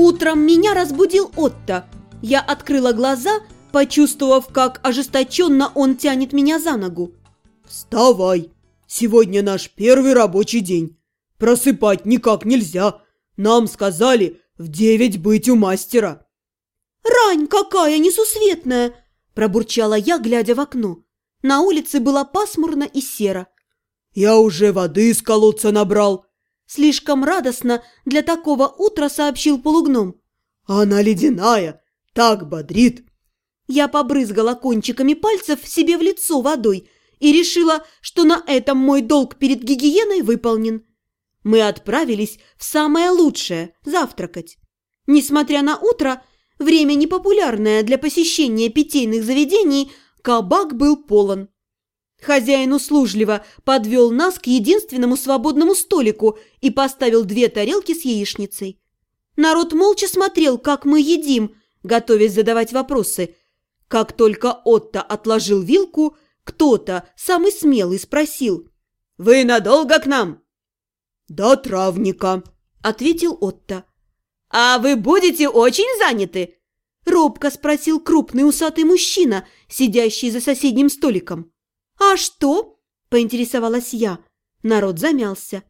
Утром меня разбудил Отто. Я открыла глаза, почувствовав, как ожесточенно он тянет меня за ногу. «Вставай! Сегодня наш первый рабочий день. Просыпать никак нельзя. Нам сказали в девять быть у мастера». «Рань какая несусветная!» – пробурчала я, глядя в окно. На улице было пасмурно и серо. «Я уже воды из колодца набрал», – слишком радостно для такого утра сообщил полугном. «Она ледяная, так бодрит». Я побрызгала кончиками пальцев себе в лицо водой и решила, что на этом мой долг перед гигиеной выполнен. Мы отправились в самое лучшее – завтракать. Несмотря на утро, время непопулярное для посещения питейных заведений, кабак был полон. Хозяин услужливо подвел нас к единственному свободному столику и поставил две тарелки с яичницей. Народ молча смотрел, как мы едим, готовясь задавать вопросы. Как только Отто отложил вилку, кто-то, самый смелый, спросил. «Вы надолго к нам?» «До травника», — ответил Отто. «А вы будете очень заняты?» — робко спросил крупный усатый мужчина, сидящий за соседним столиком. «А что?» – поинтересовалась я. Народ замялся.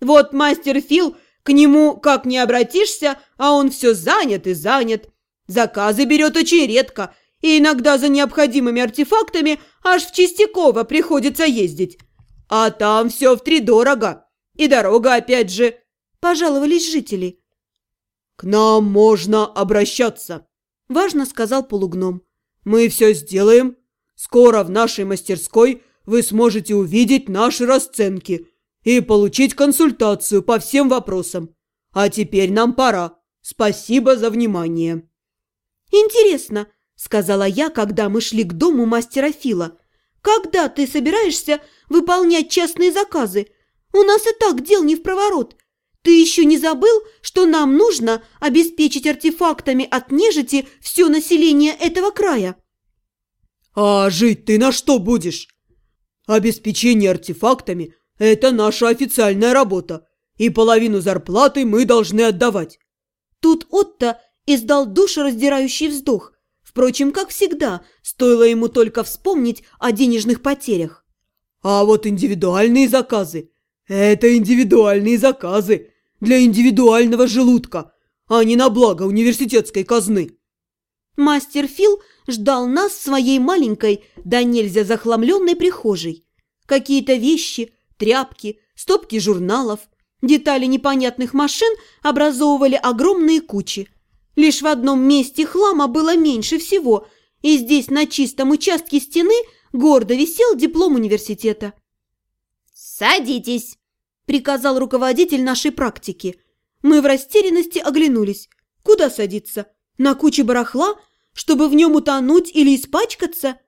«Вот мастер Фил, к нему как не обратишься, а он все занят и занят. Заказы берет очень редко, и иногда за необходимыми артефактами аж в Чистяково приходится ездить. А там все втридорого. И дорога опять же. Пожаловались жители. «К нам можно обращаться», – важно сказал полугном. «Мы все сделаем, Скоро в нашей мастерской вы сможете увидеть наши расценки и получить консультацию по всем вопросам. А теперь нам пора. Спасибо за внимание. Интересно, сказала я, когда мы шли к дому мастера Фила. Когда ты собираешься выполнять частные заказы? У нас и так дел не в проворот. Ты еще не забыл, что нам нужно обеспечить артефактами от нежити все население этого края? «А жить ты на что будешь?» «Обеспечение артефактами – это наша официальная работа, и половину зарплаты мы должны отдавать». Тут Отто издал душераздирающий вздох. Впрочем, как всегда, стоило ему только вспомнить о денежных потерях. «А вот индивидуальные заказы – это индивидуальные заказы для индивидуального желудка, а не на благо университетской казны». Мастер Фил ждал нас в своей маленькой, да нельзя захламленной прихожей. Какие-то вещи, тряпки, стопки журналов, детали непонятных машин образовывали огромные кучи. Лишь в одном месте хлама было меньше всего, и здесь на чистом участке стены гордо висел диплом университета. «Садитесь!» – приказал руководитель нашей практики. Мы в растерянности оглянулись. Куда садиться? На куче барахла – чтобы в нем утонуть или испачкаться?»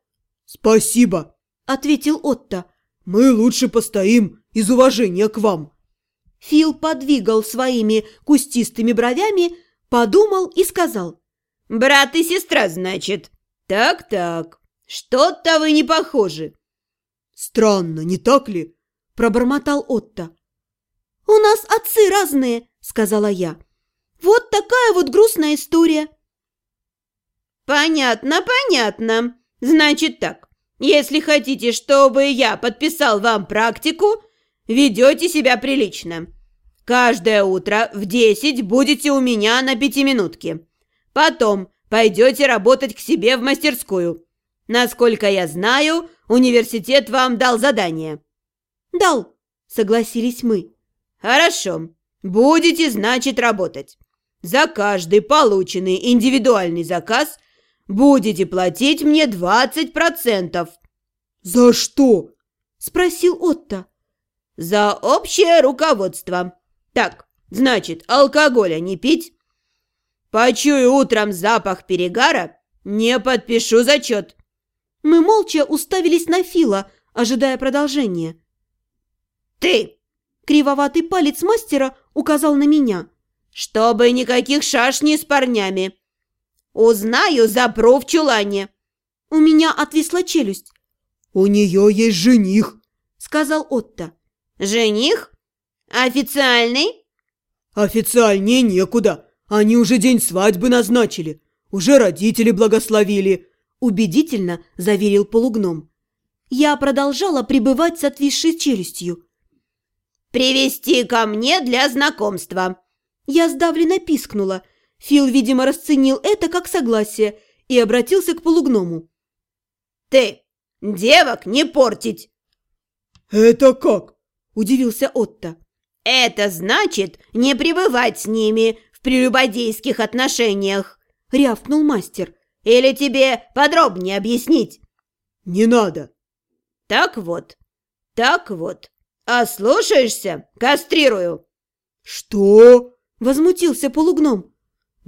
«Спасибо», — ответил Отто. «Мы лучше постоим из уважения к вам». Фил подвигал своими кустистыми бровями, подумал и сказал. «Брат и сестра, значит? Так-так, что-то вы не похожи». «Странно, не так ли?» – пробормотал Отто. «У нас отцы разные», – сказала я. «Вот такая вот грустная история». «Понятно, понятно. Значит так, если хотите, чтобы я подписал вам практику, ведете себя прилично. Каждое утро в десять будете у меня на пятиминутке. Потом пойдете работать к себе в мастерскую. Насколько я знаю, университет вам дал задание». «Дал», — согласились мы. «Хорошо. Будете, значит, работать. За каждый полученный индивидуальный заказ – будете платить мне двадцать процентов». «За что?» – спросил Отто. «За общее руководство. Так, значит, алкоголя не пить. Почую утром запах перегара, не подпишу зачет». Мы молча уставились на Фила, ожидая продолжения. «Ты!» – кривоватый палец мастера указал на меня. «Чтобы никаких шашней с парнями. Узнаю, запру в чулане. У меня отвисла челюсть. У нее есть жених, сказал Отто. Жених? Официальный? Официальнее некуда. Они уже день свадьбы назначили, уже родители благословили», – убедительно заверил полугном. Я продолжала пребывать с отвисшей челюстью. «Привести ко мне для знакомства!» Я сдавленно пискнула. Фил, видимо, расценил это как согласие и обратился к полугному. «Ты, девок не портить!» «Это как?» – удивился Отто. «Это значит не пребывать с ними в прелюбодейских отношениях!» – рявкнул мастер. «Или тебе подробнее объяснить?» «Не надо!» «Так вот, так вот. А слушаешься? Кастрирую!» «Что?» – возмутился полугном.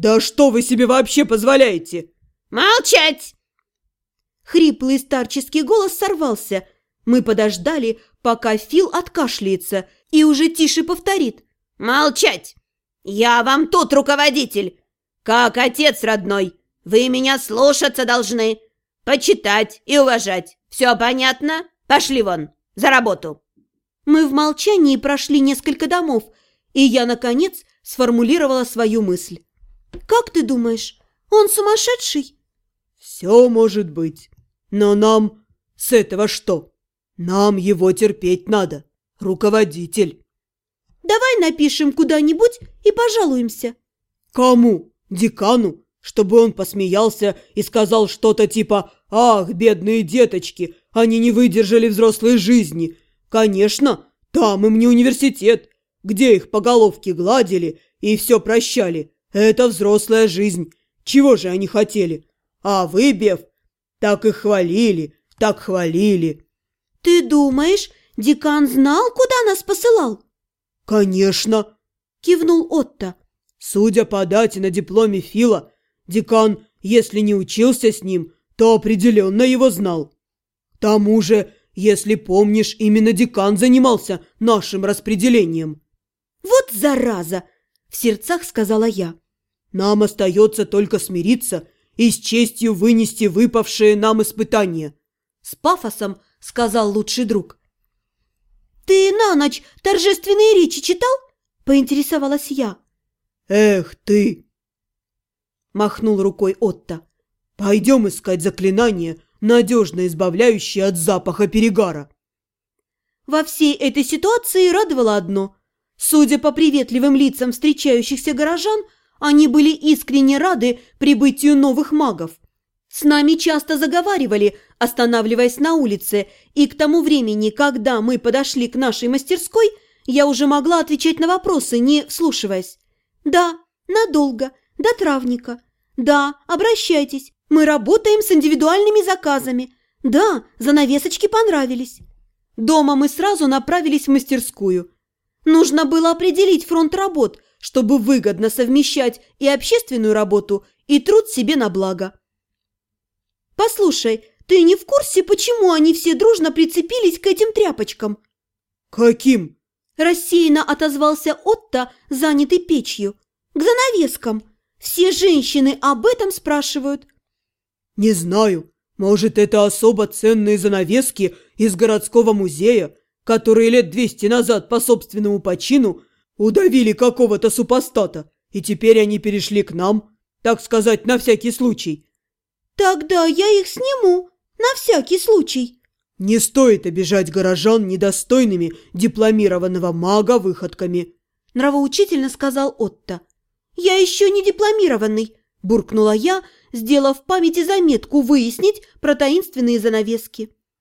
«Да что вы себе вообще позволяете?» «Молчать!» Хриплый старческий голос сорвался. Мы подождали, пока Фил откашляется и уже тише повторит. «Молчать! Я вам тут руководитель! Как отец родной! Вы меня слушаться должны, почитать и уважать. Все понятно? Пошли вон, за работу!» Мы в молчании прошли несколько домов, и я, наконец, сформулировала свою мысль. «Как ты думаешь, он сумасшедший?» «Все может быть. Но нам с этого что? Нам его терпеть надо. Руководитель». «Давай напишем куда-нибудь и пожалуемся». «Кому? Декану? Чтобы он посмеялся и сказал что-то типа «Ах, бедные деточки, они не выдержали взрослой жизни». Конечно, там им не университет, где их по головке гладили и все прощали. Это взрослая жизнь. Чего же они хотели? А вы, Бев, так их хвалили, так хвалили. Ты думаешь, декан знал, куда нас посылал? Конечно, кивнул Отто. Судя по дате на дипломе Фила, декан, если не учился с ним, то определенно его знал. К тому же, если помнишь, именно декан занимался нашим распределением. Вот зараза! В сердцах сказала я. Нам остается только смириться и с честью вынести выпавшие нам испытания. С пафосом сказал лучший друг. «Ты на ночь торжественные речи читал?» – поинтересовалась я. «Эх ты!» – махнул рукой Отто. «Пойдем искать заклинание, надежно избавляющее от запаха перегара». Во всей этой ситуации радовало одно. Судя по приветливым лицам встречающихся горожан, они были искренне рады прибытию новых магов. С нами часто заговаривали, останавливаясь на улице, и к тому времени, когда мы подошли к нашей мастерской, я уже могла отвечать на вопросы, не вслушиваясь. «Да, надолго, до травника. Да, обращайтесь, мы работаем с индивидуальными заказами. Да, занавесочки понравились». Дома мы сразу направились в мастерскую. Нужно было определить фронт работ – чтобы выгодно совмещать и общественную работу, и труд себе на благо. «Послушай, ты не в курсе, почему они все дружно прицепились к этим тряпочкам?» «Каким?» – рассеянно отозвался Отто, занятый печью. «К занавескам. Все женщины об этом спрашивают». «Не знаю. Может, это особо ценные занавески из городского музея, которые лет двести назад по собственному почину – Удавили какого-то супостата, и теперь они перешли к нам, так сказать, на всякий случай. Тогда я их сниму, на всякий случай. Не стоит обижать горожан недостойными дипломированного мага выходками. Нравоучительно сказал Отто. Я еще не дипломированный, буркнула я, сделав в памяти заметку выяснить про таинственные занавески.